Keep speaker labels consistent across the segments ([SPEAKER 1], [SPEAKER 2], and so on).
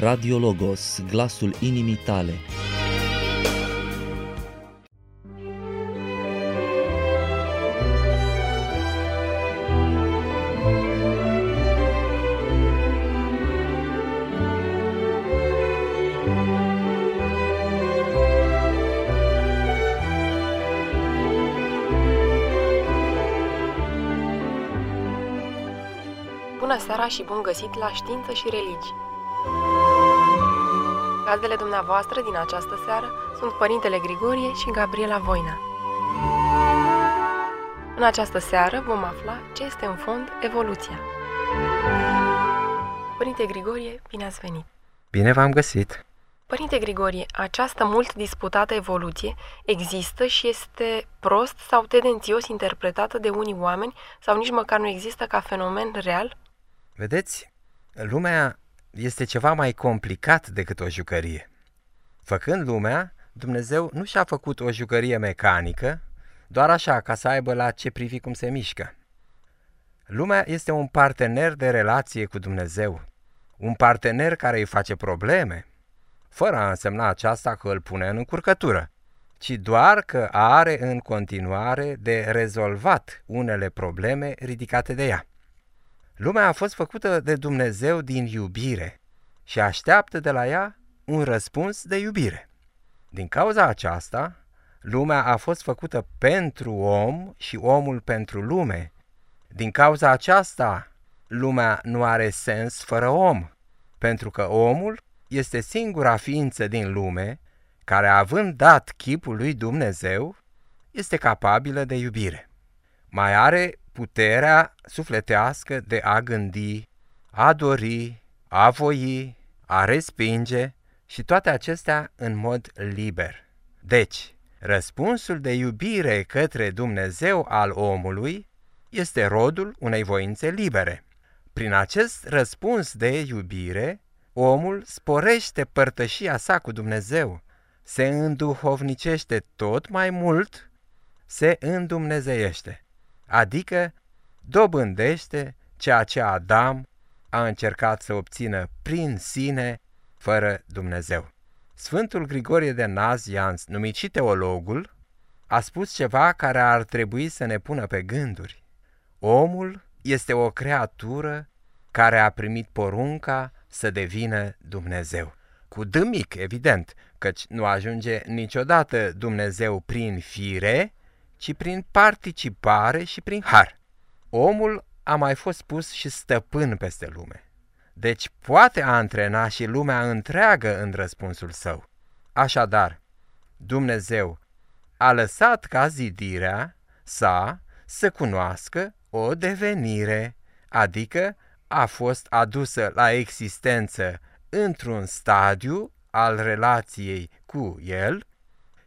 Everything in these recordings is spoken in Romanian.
[SPEAKER 1] Radio Logos, glasul inimii tale.
[SPEAKER 2] Bună seara și bun găsit la Știință și Religii! Gazdele dumneavoastră din această seară sunt Părintele Grigorie și Gabriela Voina. În această seară vom afla ce este în fond evoluția. Părinte Grigorie, bine ați venit!
[SPEAKER 3] Bine v-am găsit!
[SPEAKER 2] Părinte Grigorie, această mult disputată evoluție există și este prost sau tendențios interpretată de unii oameni sau nici măcar nu există ca fenomen real?
[SPEAKER 3] Vedeți, lumea este ceva mai complicat decât o jucărie. Făcând lumea, Dumnezeu nu și-a făcut o jucărie mecanică, doar așa, ca să aibă la ce privi cum se mișcă. Lumea este un partener de relație cu Dumnezeu, un partener care îi face probleme, fără a însemna aceasta că îl pune în încurcătură, ci doar că are în continuare de rezolvat unele probleme ridicate de ea. Lumea a fost făcută de Dumnezeu din iubire și așteaptă de la ea un răspuns de iubire. Din cauza aceasta, lumea a fost făcută pentru om și omul pentru lume. Din cauza aceasta, lumea nu are sens fără om, pentru că omul este singura ființă din lume care, având dat chipul lui Dumnezeu, este capabilă de iubire. Mai are puterea sufletească de a gândi, a dori, a voi, a respinge și toate acestea în mod liber. Deci, răspunsul de iubire către Dumnezeu al omului este rodul unei voințe libere. Prin acest răspuns de iubire, omul sporește părtășia sa cu Dumnezeu, se înduhovnicește tot mai mult, se îndumnezeiește adică dobândește ceea ce Adam a încercat să obțină prin sine, fără Dumnezeu. Sfântul Grigorie de Nazianz, numit și teologul, a spus ceva care ar trebui să ne pună pe gânduri. Omul este o creatură care a primit porunca să devină Dumnezeu. Cu D mic, evident, căci nu ajunge niciodată Dumnezeu prin fire, ci prin participare și prin har. Omul a mai fost pus și stăpân peste lume. Deci poate antrena și lumea întreagă în răspunsul său. Așadar, Dumnezeu a lăsat ca zidirea sa să cunoască o devenire, adică a fost adusă la existență într-un stadiu al relației cu el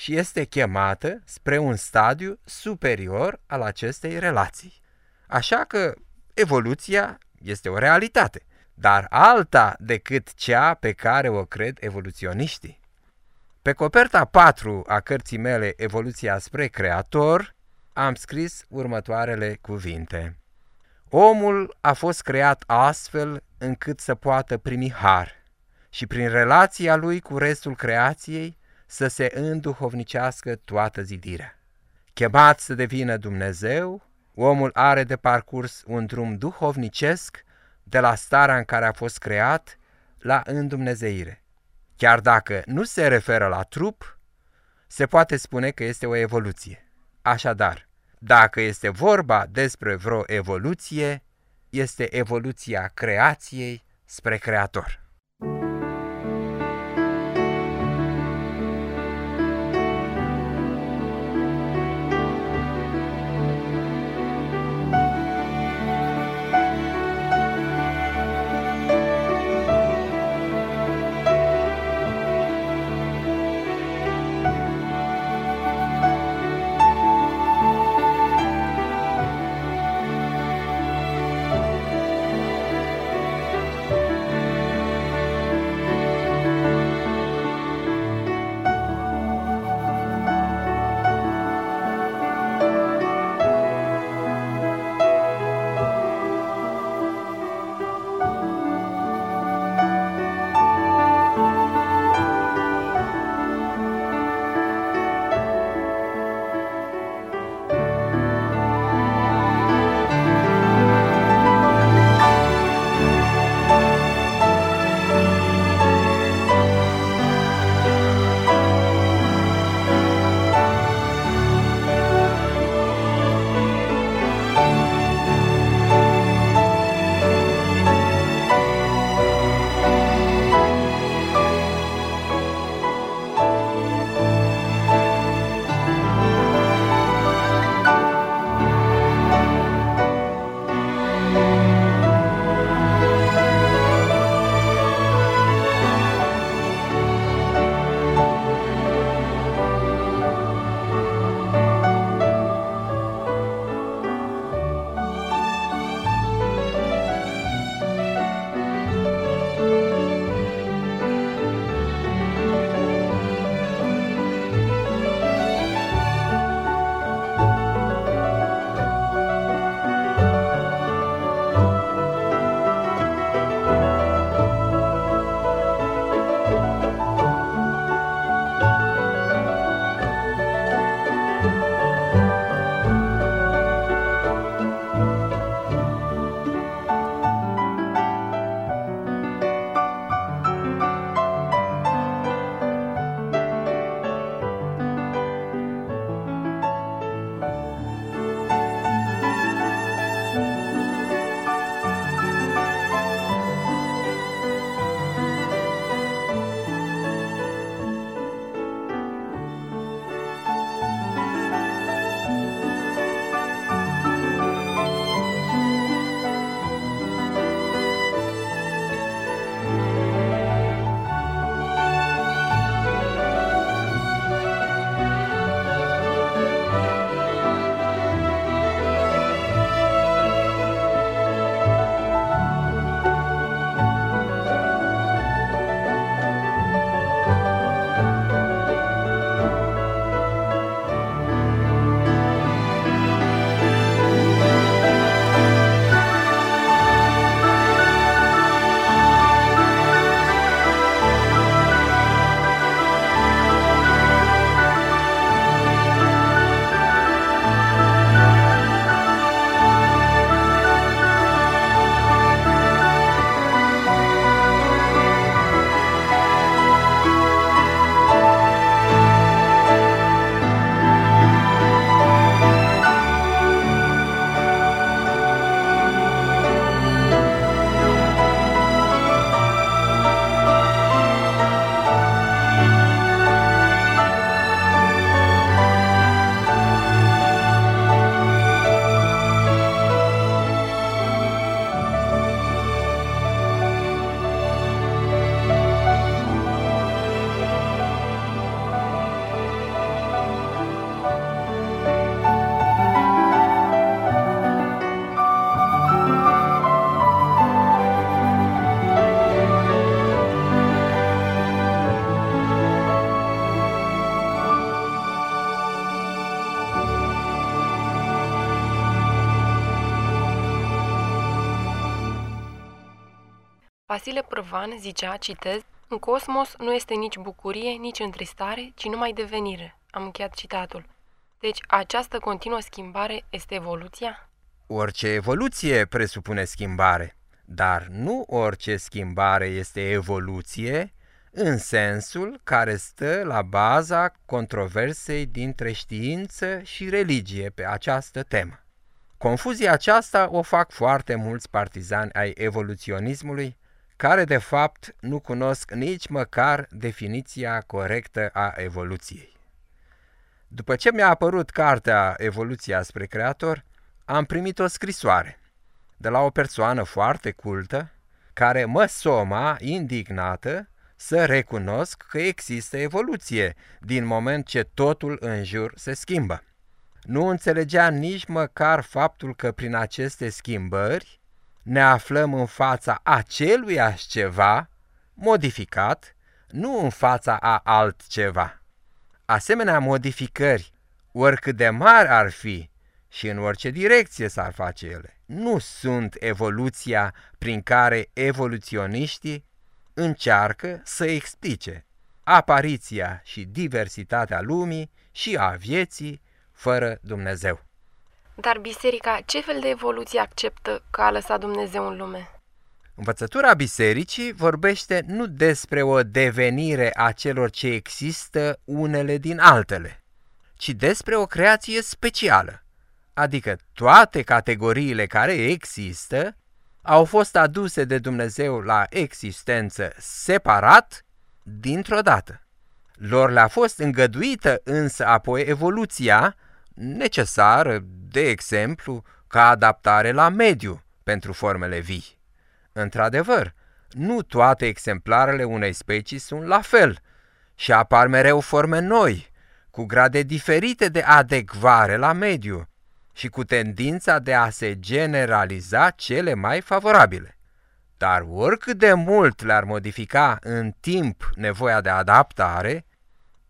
[SPEAKER 3] și este chemată spre un stadiu superior al acestei relații. Așa că evoluția este o realitate, dar alta decât cea pe care o cred evoluționiștii. Pe coperta 4 a cărții mele Evoluția spre Creator am scris următoarele cuvinte. Omul a fost creat astfel încât să poată primi har și prin relația lui cu restul creației să se înduhovnicească toată zidirea. Chemat să devină Dumnezeu, omul are de parcurs un drum duhovnicesc de la starea în care a fost creat la îndumnezeire. Chiar dacă nu se referă la trup, se poate spune că este o evoluție. Așadar, dacă este vorba despre vreo evoluție, este evoluția creației spre creator.
[SPEAKER 2] Vasile Prăvan zicea, citez, în cosmos nu este nici bucurie, nici întristare, ci numai devenire. Am încheiat citatul. Deci, această continuă schimbare este evoluția?
[SPEAKER 3] Orice evoluție presupune schimbare, dar nu orice schimbare este evoluție în sensul care stă la baza controversei dintre știință și religie pe această temă. Confuzia aceasta o fac foarte mulți partizani ai evoluționismului, care de fapt nu cunosc nici măcar definiția corectă a evoluției. După ce mi-a apărut cartea Evoluția spre Creator, am primit o scrisoare de la o persoană foarte cultă care mă soma indignată să recunosc că există evoluție din moment ce totul în jur se schimbă. Nu înțelegea nici măcar faptul că prin aceste schimbări ne aflăm în fața aceluiași ceva modificat, nu în fața a altceva. Asemenea modificări, oricât de mari ar fi și în orice direcție s-ar face ele, nu sunt evoluția prin care evoluționiștii încearcă să explice apariția și diversitatea lumii și a vieții fără Dumnezeu.
[SPEAKER 2] Dar biserica ce fel de evoluție acceptă că a lăsat Dumnezeu în lume?
[SPEAKER 3] Învățătura bisericii vorbește nu despre o devenire a celor ce există unele din altele, ci despre o creație specială, adică toate categoriile care există au fost aduse de Dumnezeu la existență separat dintr-o dată. Lor le-a fost îngăduită însă apoi evoluția necesară, de exemplu, ca adaptare la mediu pentru formele vii. Într-adevăr, nu toate exemplarele unei specii sunt la fel și apar mereu forme noi, cu grade diferite de adecvare la mediu și cu tendința de a se generaliza cele mai favorabile. Dar oricât de mult le-ar modifica în timp nevoia de adaptare,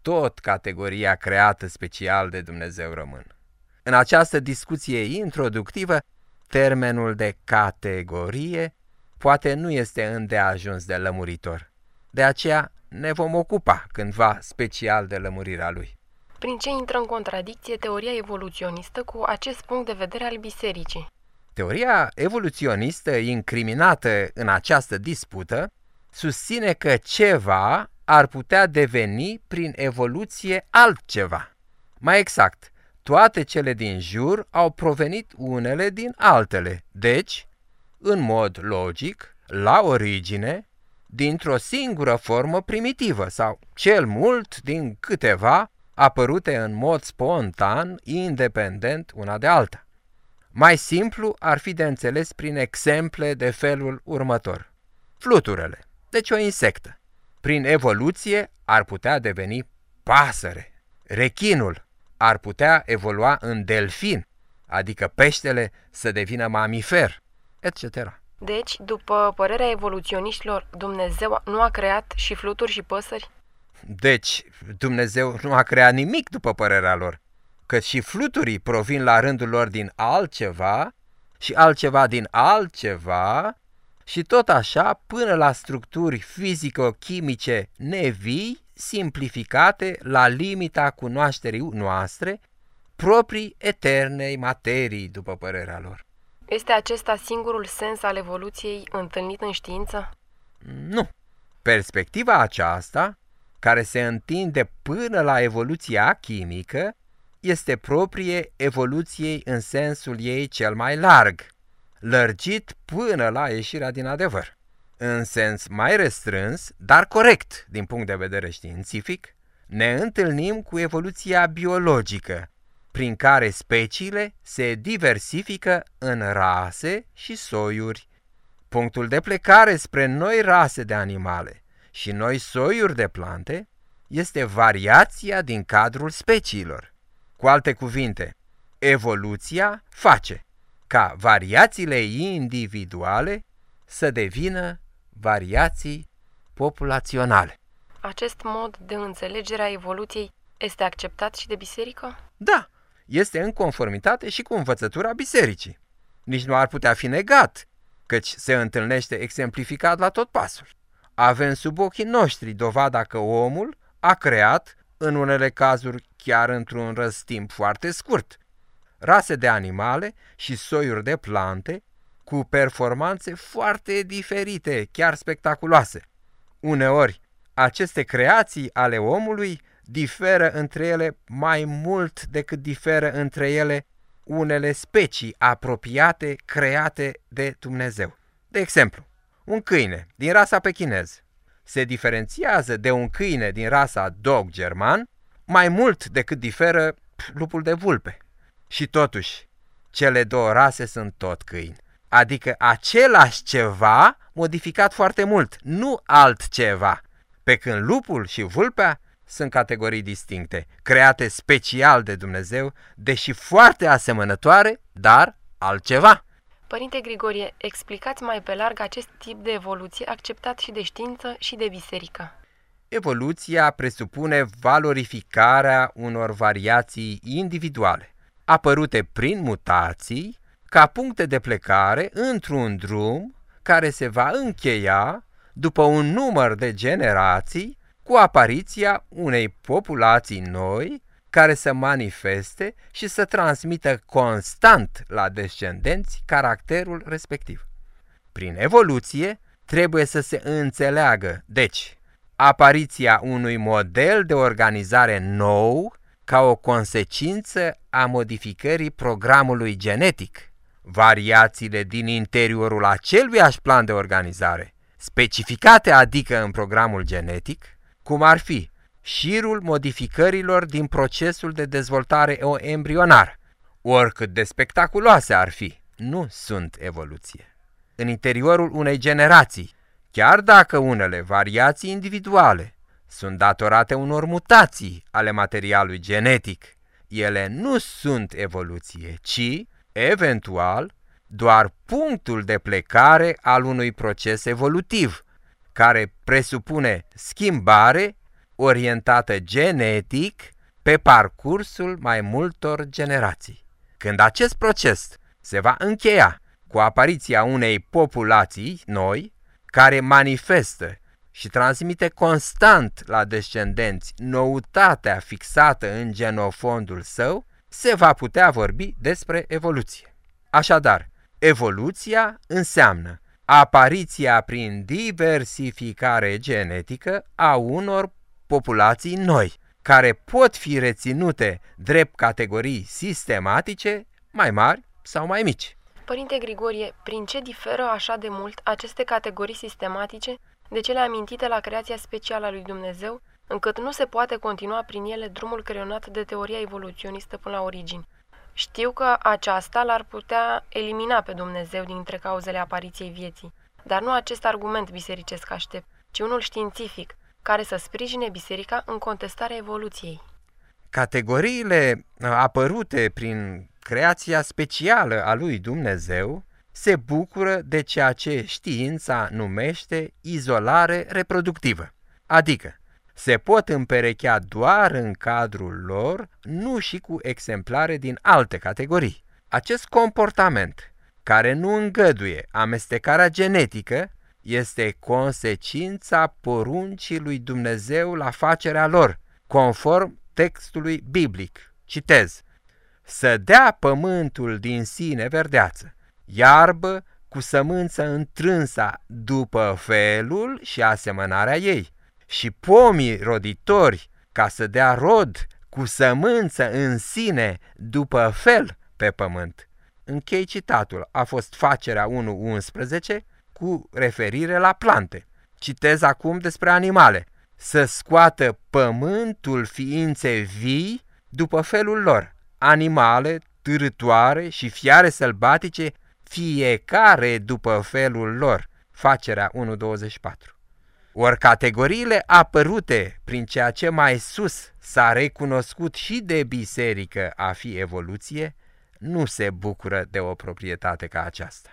[SPEAKER 3] tot categoria creată special de Dumnezeu rămân. În această discuție introductivă, termenul de categorie poate nu este îndeajuns de lămuritor. De aceea ne vom ocupa cândva special de lămurirea lui.
[SPEAKER 2] Prin ce intră în contradicție teoria evoluționistă cu acest punct de vedere al bisericii?
[SPEAKER 3] Teoria evoluționistă incriminată în această dispută susține că ceva ar putea deveni prin evoluție altceva. Mai exact, toate cele din jur au provenit unele din altele, deci, în mod logic, la origine, dintr-o singură formă primitivă sau, cel mult, din câteva apărute în mod spontan, independent una de alta. Mai simplu ar fi de înțeles prin exemple de felul următor. Fluturele, deci o insectă, prin evoluție ar putea deveni pasăre. Rechinul ar putea evolua în delfin, adică peștele să devină mamifer, etc.
[SPEAKER 2] Deci, după părerea evoluționiștilor, Dumnezeu nu a creat și fluturi și păsări?
[SPEAKER 3] Deci, Dumnezeu nu a creat nimic după părerea lor, că și fluturii provin la rândul lor din altceva și altceva din altceva și tot așa până la structuri fizico-chimice nevii, simplificate la limita cunoașterii noastre, proprii eternei materii, după părerea lor.
[SPEAKER 2] Este acesta singurul sens al evoluției întâlnit în știință?
[SPEAKER 3] Nu. Perspectiva aceasta care se întinde până la evoluția chimică, este proprie evoluției în sensul ei cel mai larg, lărgit până la ieșirea din adevăr. În sens mai restrâns, dar corect din punct de vedere științific, ne întâlnim cu evoluția biologică, prin care speciile se diversifică în rase și soiuri. Punctul de plecare spre noi rase de animale și noi soiuri de plante este variația din cadrul speciilor. Cu alte cuvinte, evoluția face ca variațiile individuale să devină variații populaționale.
[SPEAKER 2] Acest mod de înțelegere a evoluției este acceptat și de biserică?
[SPEAKER 3] Da, este în conformitate și cu învățătura bisericii. Nici nu ar putea fi negat căci se întâlnește exemplificat la tot pasul. Avem sub ochii noștri dovada că omul a creat, în unele cazuri chiar într-un răstimp foarte scurt, rase de animale și soiuri de plante cu performanțe foarte diferite, chiar spectaculoase. Uneori, aceste creații ale omului diferă între ele mai mult decât diferă între ele unele specii apropiate create de Dumnezeu. De exemplu, un câine din rasa pechinez se diferențiază de un câine din rasa dog german mai mult decât diferă lupul de vulpe. Și totuși, cele două rase sunt tot câini. Adică același ceva modificat foarte mult, nu altceva. Pe când lupul și vulpea sunt categorii distincte, create special de Dumnezeu, deși foarte asemănătoare, dar altceva.
[SPEAKER 2] Părinte Grigorie, explicați mai pe larg acest tip de evoluție acceptat și de știință și de biserică.
[SPEAKER 3] Evoluția presupune valorificarea unor variații individuale, apărute prin mutații, ca puncte de plecare într-un drum care se va încheia după un număr de generații cu apariția unei populații noi care să manifeste și să transmită constant la descendenți caracterul respectiv. Prin evoluție trebuie să se înțeleagă, deci, apariția unui model de organizare nou ca o consecință a modificării programului genetic, variațiile din interiorul aceluiași plan de organizare, specificate adică în programul genetic, cum ar fi șirul modificărilor din procesul de dezvoltare embrionar, oricât de spectaculoase ar fi, nu sunt evoluție. În interiorul unei generații, chiar dacă unele variații individuale sunt datorate unor mutații ale materialului genetic, ele nu sunt evoluție, ci, eventual, doar punctul de plecare al unui proces evolutiv, care presupune schimbare orientată genetic pe parcursul mai multor generații. Când acest proces se va încheia cu apariția unei populații noi, care manifestă și transmite constant la descendenți noutatea fixată în genofondul său, se va putea vorbi despre evoluție. Așadar, evoluția înseamnă apariția prin diversificare genetică a unor populații noi, care pot fi reținute drept categorii sistematice mai mari sau mai mici.
[SPEAKER 2] Părinte Grigorie, prin ce diferă așa de mult aceste categorii sistematice de cele amintite la creația specială a lui Dumnezeu, încât nu se poate continua prin ele drumul creionat de teoria evoluționistă până la origini? Știu că aceasta l-ar putea elimina pe Dumnezeu dintre cauzele apariției vieții, dar nu acest argument bisericesc aștept, ci unul științific, care să sprijine biserica în contestarea evoluției.
[SPEAKER 3] Categoriile uh, apărute prin creația specială a lui Dumnezeu se bucură de ceea ce știința numește izolare reproductivă, adică se pot împerechea doar în cadrul lor, nu și cu exemplare din alte categorii. Acest comportament, care nu îngăduie amestecarea genetică, este consecința poruncii lui Dumnezeu la facerea lor, conform textului biblic. Citez. Să dea pământul din sine verdeață, iarbă cu sămânță întrânsa după felul și asemănarea ei, și pomii roditori ca să dea rod cu sămânță în sine după fel pe pământ. Închei citatul, a fost facerea 1.11 cu referire la plante. Citez acum despre animale. Să scoată pământul ființe vii după felul lor, animale, târătoare și fiare sălbatice, fiecare după felul lor. Facerea 1.24 Ori categoriile apărute prin ceea ce mai sus s-a recunoscut și de biserică a fi evoluție, nu se bucură de o proprietate ca aceasta.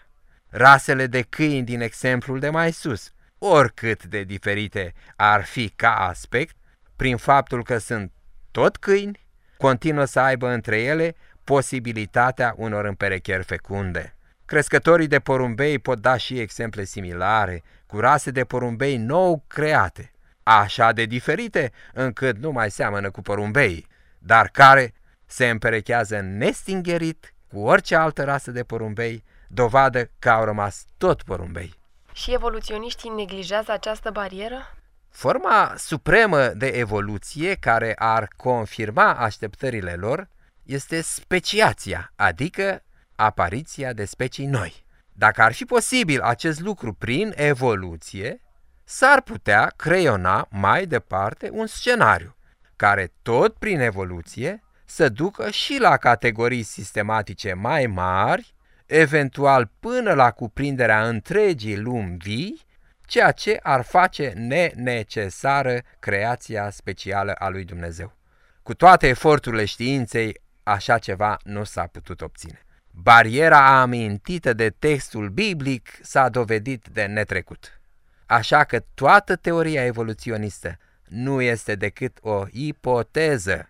[SPEAKER 3] Rasele de câini din exemplul de mai sus, oricât de diferite ar fi ca aspect, prin faptul că sunt tot câini, continuă să aibă între ele posibilitatea unor împerecheri fecunde. Crescătorii de porumbei pot da și exemple similare, cu rase de porumbei nou create, așa de diferite încât nu mai seamănă cu porumbei, dar care se împerechează nestingerit cu orice altă rasă de porumbei, dovadă că au rămas tot porumbei.
[SPEAKER 2] Și evoluționiștii neglijează această barieră?
[SPEAKER 3] Forma supremă de evoluție care ar confirma așteptările lor este speciația, adică apariția de specii noi. Dacă ar fi posibil acest lucru prin evoluție, s-ar putea creiona mai departe un scenariu, care tot prin evoluție să ducă și la categorii sistematice mai mari, eventual până la cuprinderea întregii lumi vii, ceea ce ar face nenecesară creația specială a lui Dumnezeu. Cu toate eforturile științei, așa ceva nu s-a putut obține. Bariera amintită de textul biblic s-a dovedit de netrecut. Așa că toată teoria evoluționistă nu este decât o ipoteză.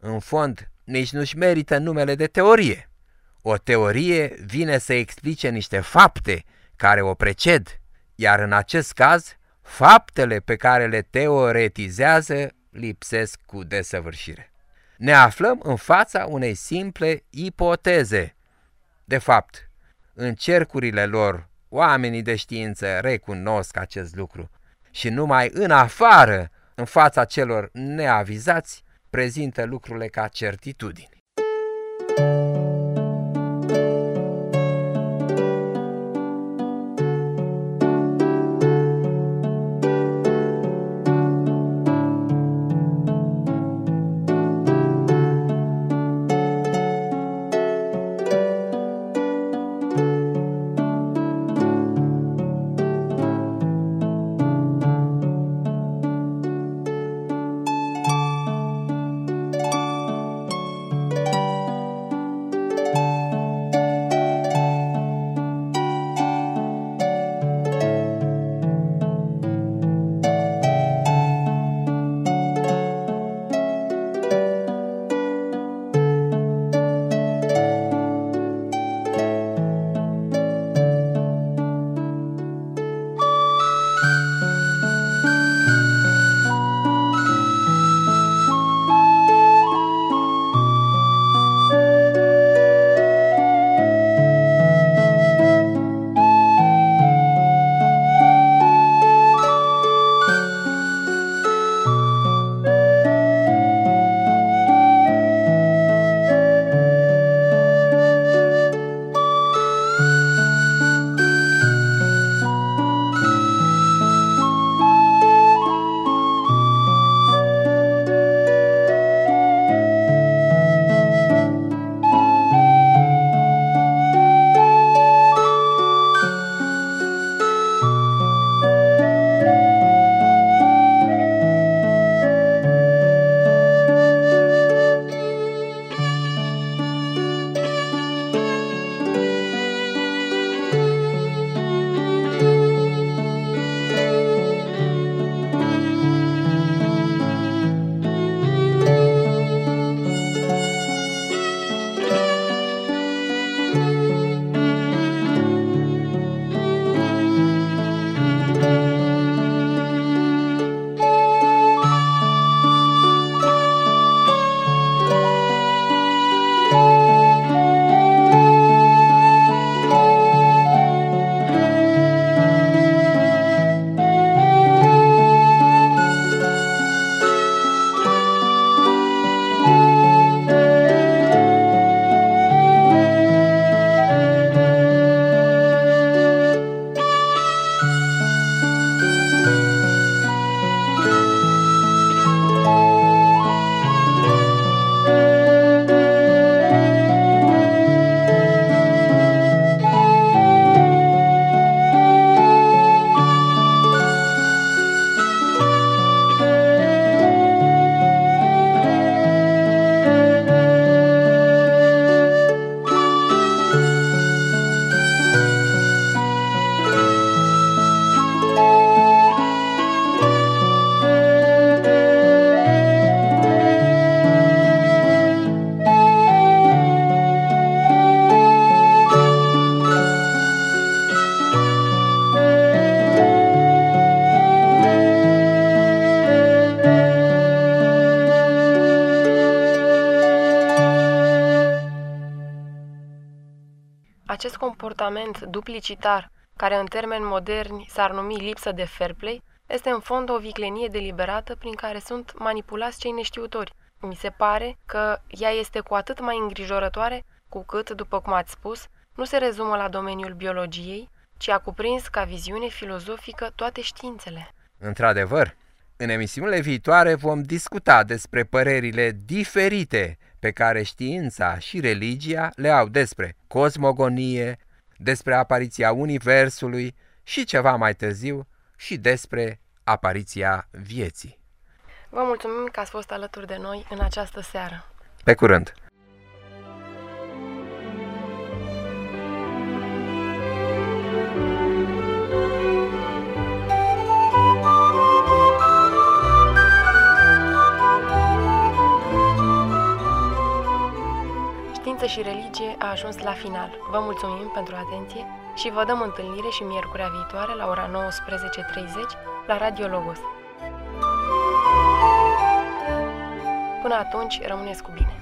[SPEAKER 3] În fond, nici nu-și merită numele de teorie. O teorie vine să explice niște fapte care o preced, iar în acest caz, faptele pe care le teoretizează lipsesc cu desăvârșire. Ne aflăm în fața unei simple ipoteze. De fapt, în cercurile lor, oamenii de știință recunosc acest lucru și numai în afară, în fața celor neavizați, prezintă lucrurile ca certitudini.
[SPEAKER 2] Comportament duplicitar, care în termeni moderni s-ar numi lipsă de fair play, este în fond o viclenie deliberată prin care sunt manipulați cei neștiutori. Mi se pare că ea este cu atât mai îngrijorătoare cu cât, după cum ați spus, nu se rezumă la domeniul biologiei, ci a cuprins ca viziune filozofică toate științele.
[SPEAKER 3] Într-adevăr, în emisiunile viitoare vom discuta despre părerile diferite pe care știința și religia le au despre cosmogonie, despre apariția Universului și ceva mai târziu și despre apariția vieții.
[SPEAKER 2] Vă mulțumim că ați fost alături de noi în această seară.
[SPEAKER 3] Pe curând!
[SPEAKER 2] Știință și religie a ajuns la final. Vă mulțumim pentru atenție și vă dăm întâlnire și miercurea viitoare la ora 19.30 la Radio Logos. Până atunci, rămâneți cu bine!